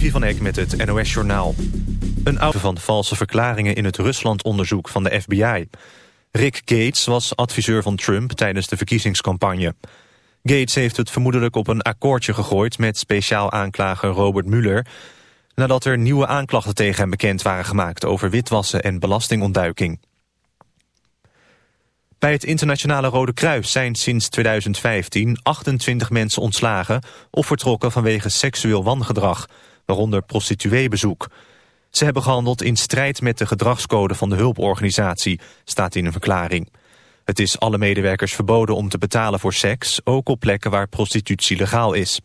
Levi van Eck met het NOS-journaal. Een oude van valse verklaringen in het Rusland-onderzoek van de FBI. Rick Gates was adviseur van Trump tijdens de verkiezingscampagne. Gates heeft het vermoedelijk op een akkoordje gegooid... met speciaal aanklager Robert Mueller... nadat er nieuwe aanklachten tegen hem bekend waren gemaakt... over witwassen en belastingontduiking. Bij het Internationale Rode Kruis zijn sinds 2015 28 mensen ontslagen of vertrokken vanwege seksueel wangedrag, waaronder prostitueebezoek. Ze hebben gehandeld in strijd met de gedragscode van de hulporganisatie, staat in een verklaring. Het is alle medewerkers verboden om te betalen voor seks, ook op plekken waar prostitutie legaal is.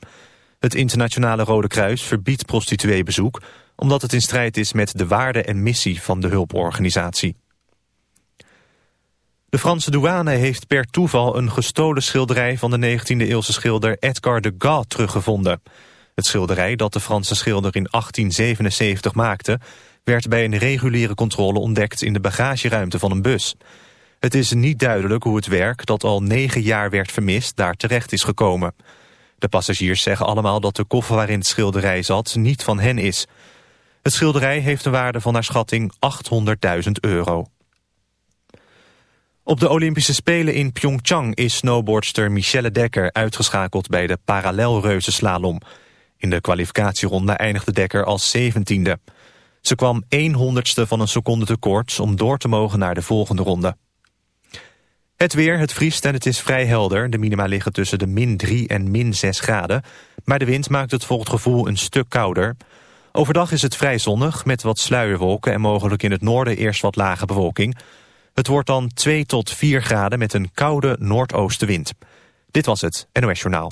Het Internationale Rode Kruis verbiedt prostitueebezoek, omdat het in strijd is met de waarde en missie van de hulporganisatie. De Franse douane heeft per toeval een gestolen schilderij van de 19e-eeuwse schilder Edgar Degas teruggevonden. Het schilderij dat de Franse schilder in 1877 maakte... werd bij een reguliere controle ontdekt in de bagageruimte van een bus. Het is niet duidelijk hoe het werk dat al negen jaar werd vermist daar terecht is gekomen. De passagiers zeggen allemaal dat de koffer waarin het schilderij zat niet van hen is. Het schilderij heeft een waarde van naar schatting 800.000 euro. Op de Olympische Spelen in Pyeongchang is snowboardster Michelle Dekker uitgeschakeld bij de parallelreuzenslalom. In de kwalificatieronde eindigde Dekker als zeventiende. Ze kwam 1 honderdste van een seconde tekort om door te mogen naar de volgende ronde. Het weer, het vriest en het is vrij helder. De minima liggen tussen de min 3 en min 6 graden. Maar de wind maakt het voor het gevoel een stuk kouder. Overdag is het vrij zonnig met wat sluierwolken... en mogelijk in het noorden eerst wat lage bewolking. Het wordt dan 2 tot 4 graden met een koude noordoostenwind. Dit was het NOS Journaal.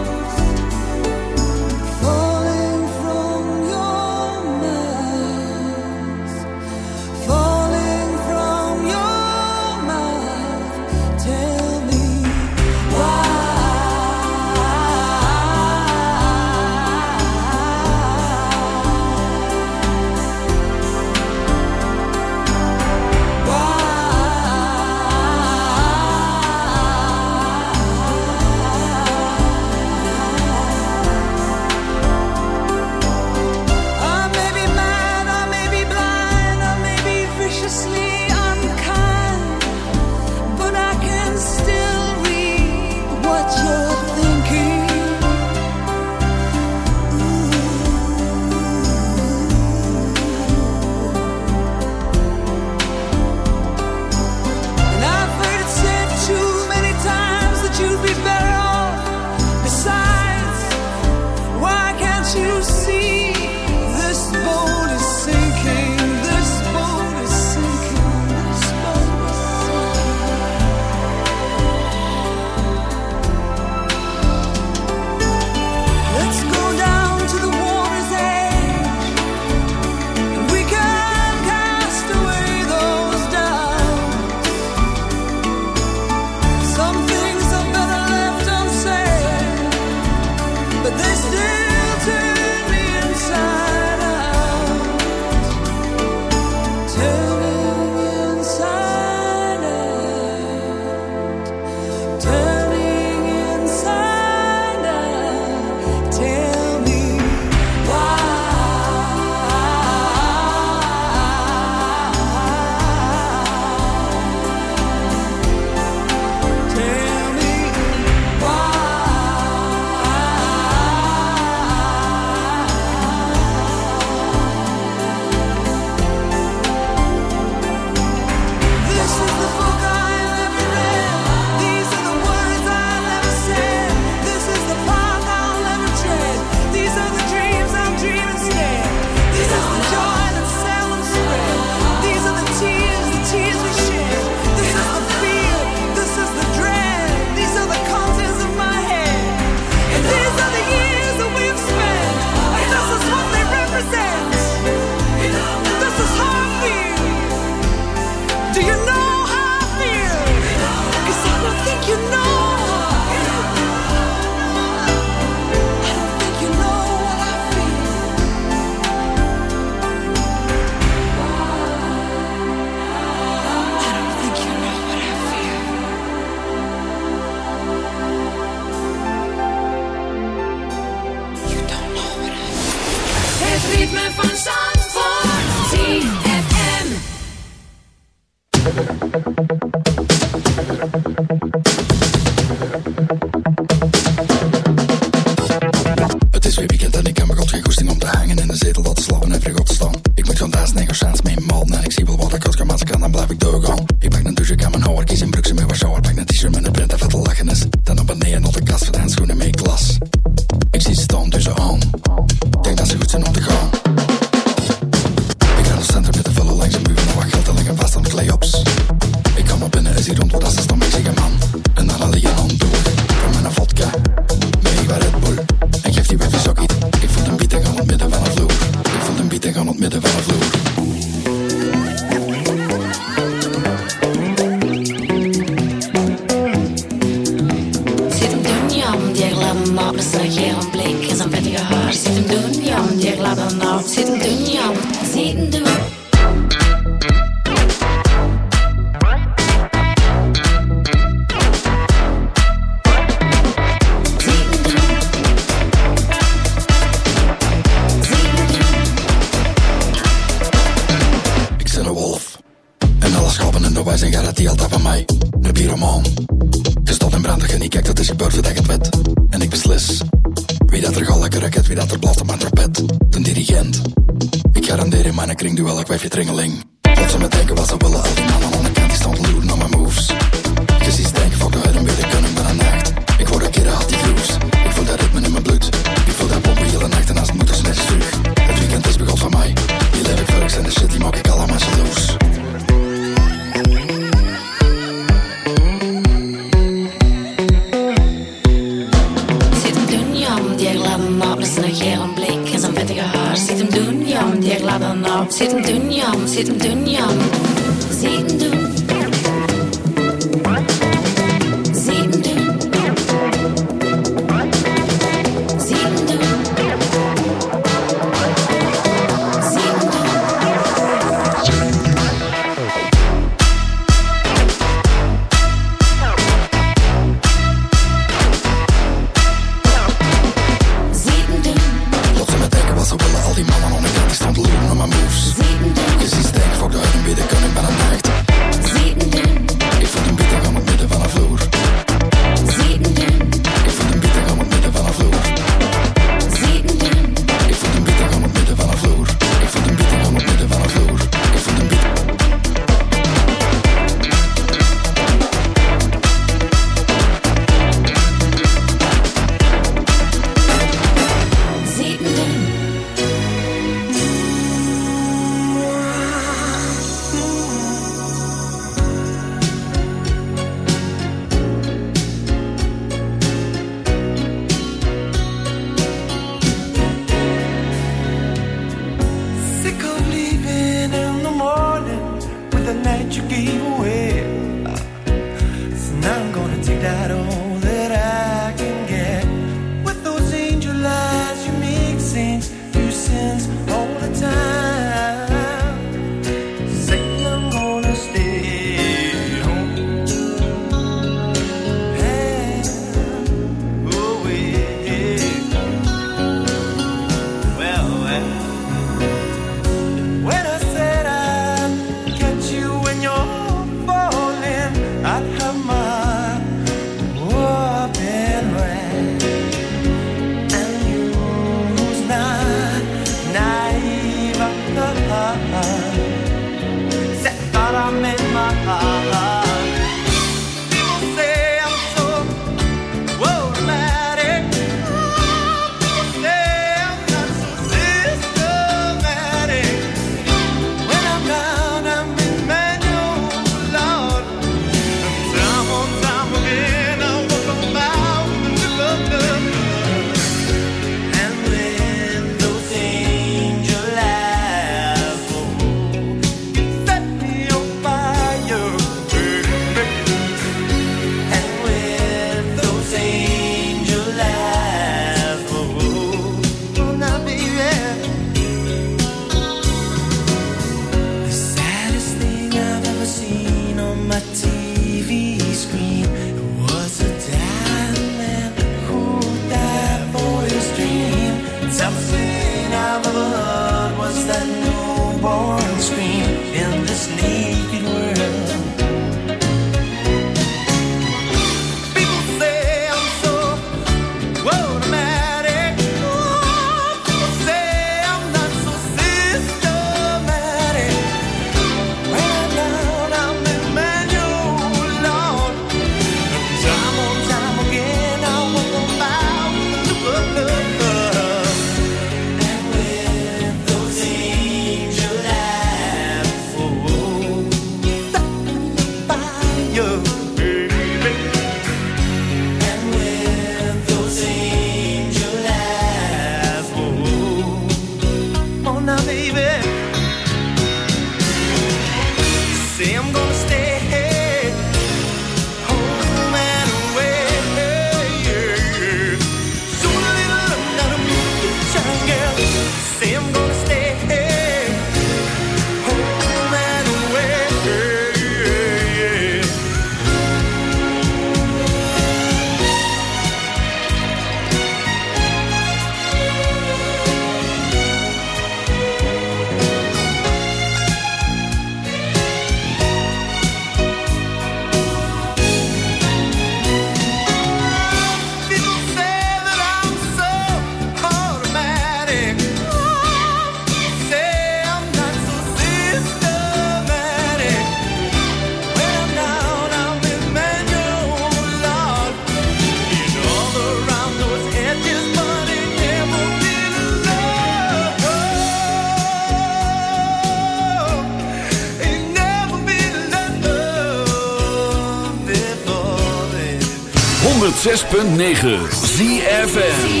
106.9 ZFM.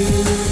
You.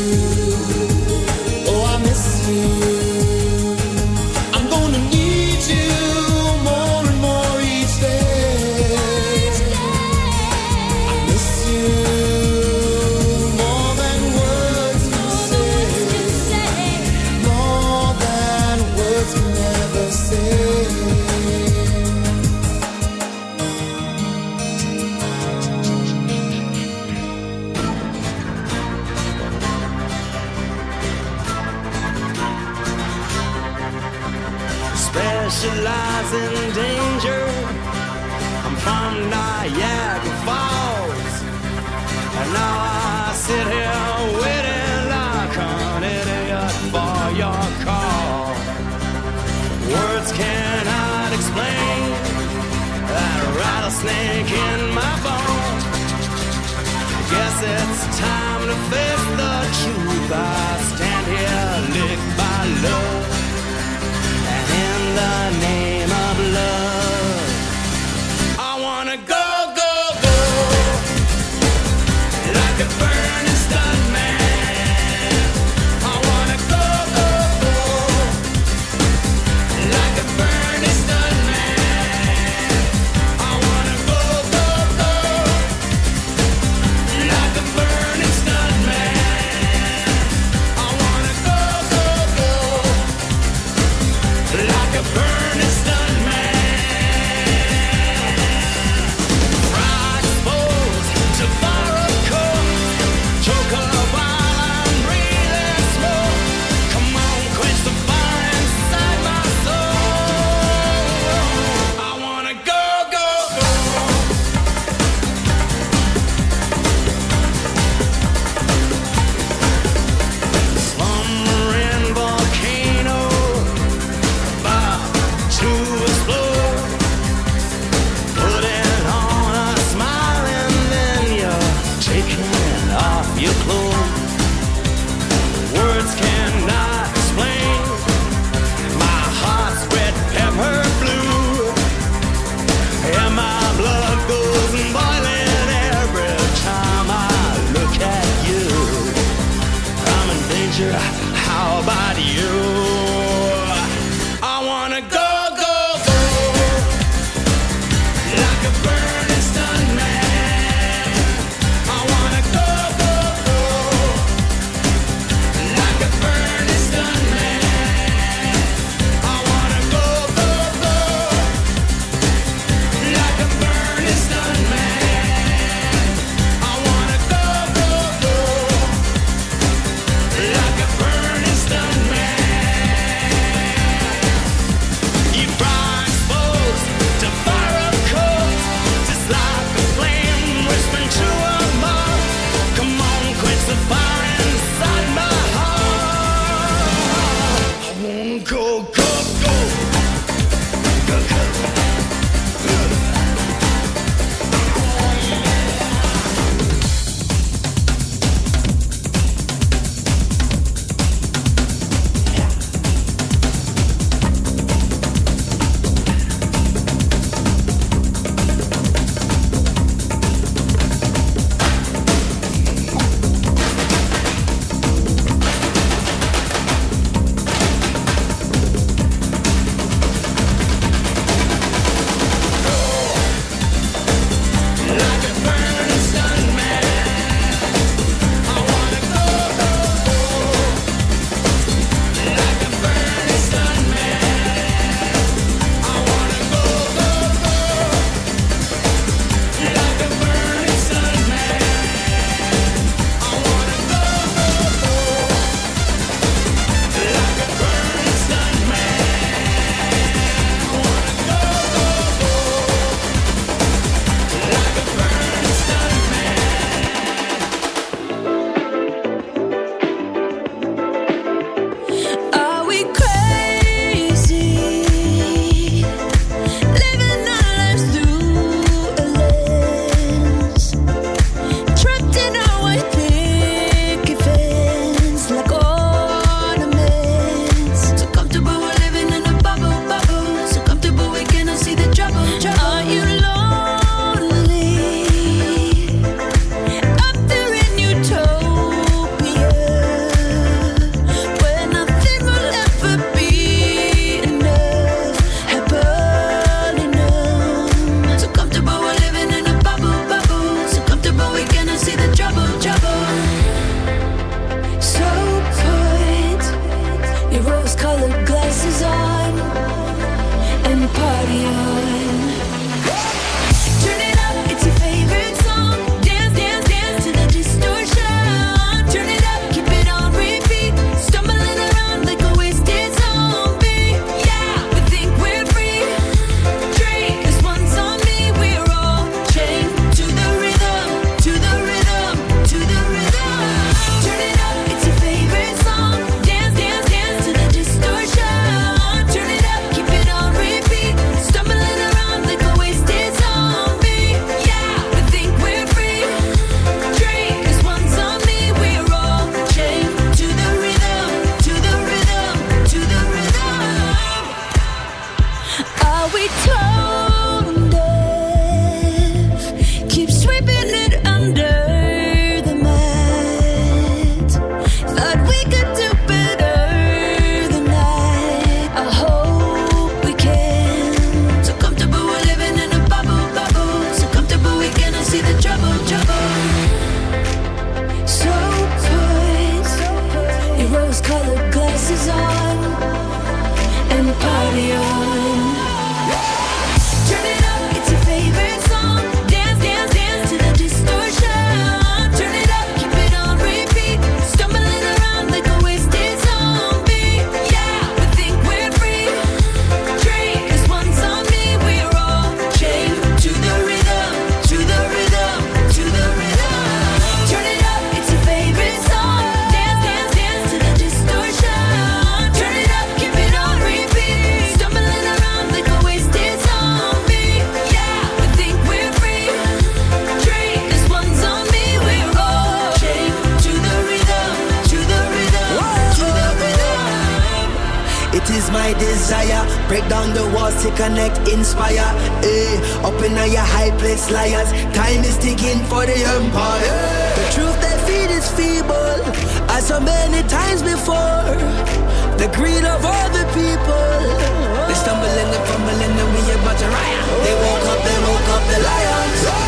people, as so many times before. The greed of all the people. They stumble and they fumble and then we about to riot. They woke up, they woke up the lions.